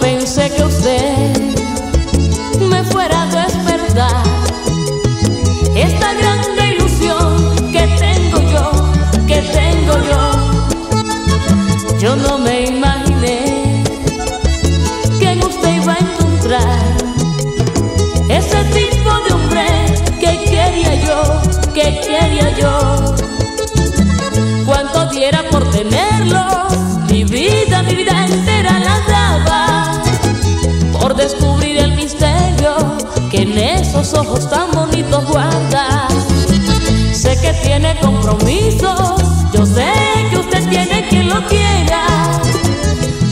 pensé que usted me fuera a despertar. Esta grande ilusión que tengo yo, que tengo yo, yo no esos ojos tan bonitos guarda. Sé que tiene compromiso, yo sé que usted tiene quien lo quiera,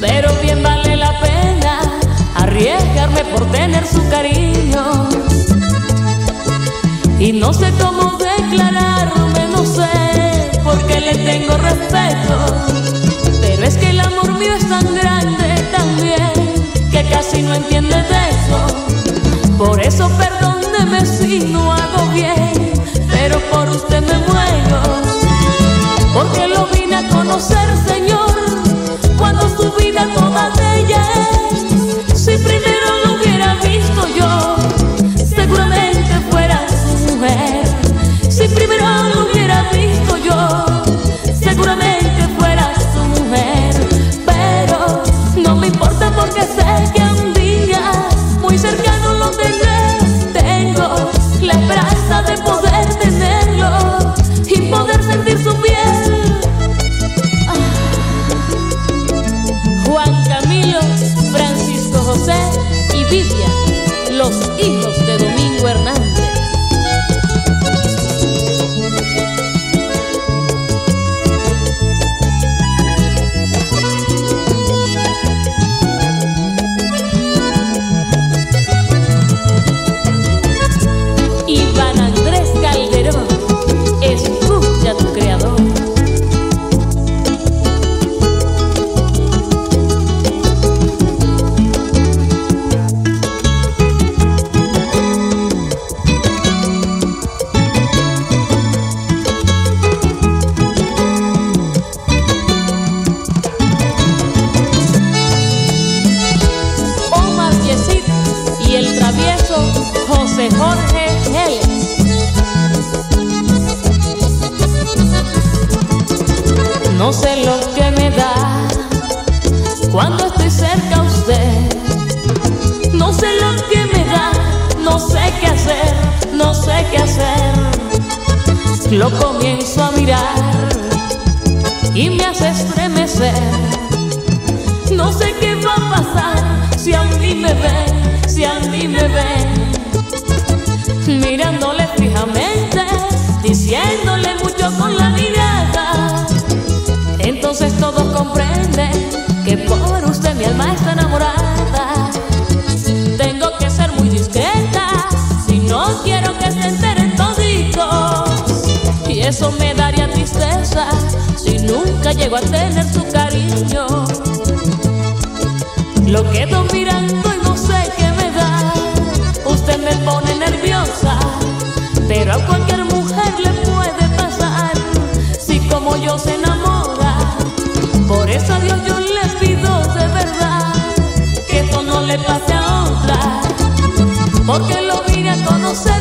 pero bien vale la pena arriesgarme por tener su cariño. Y no sé cómo declararme, no sé, porque le tengo respeto, pero es que el amor mío es tan grande también que casi no entiende de eso. Por eso si no hago Vivian, los hijos No sé lo que me da cuando estoy cerca a usted. No sé lo que me da, no sé qué hacer, no sé qué hacer. Lo comienzo a mirar y me hace estremecer. No sé qué va a pasar si a mí me ven, si a mí me ven. Mirándole que por usted mi alma está enamorada. Tengo que ser muy discreta, si no quiero que se enteren toditos. Y eso me daría tristeza si nunca llego a tener su cariño. Lo quedo mirando Porque lo vine a conocerse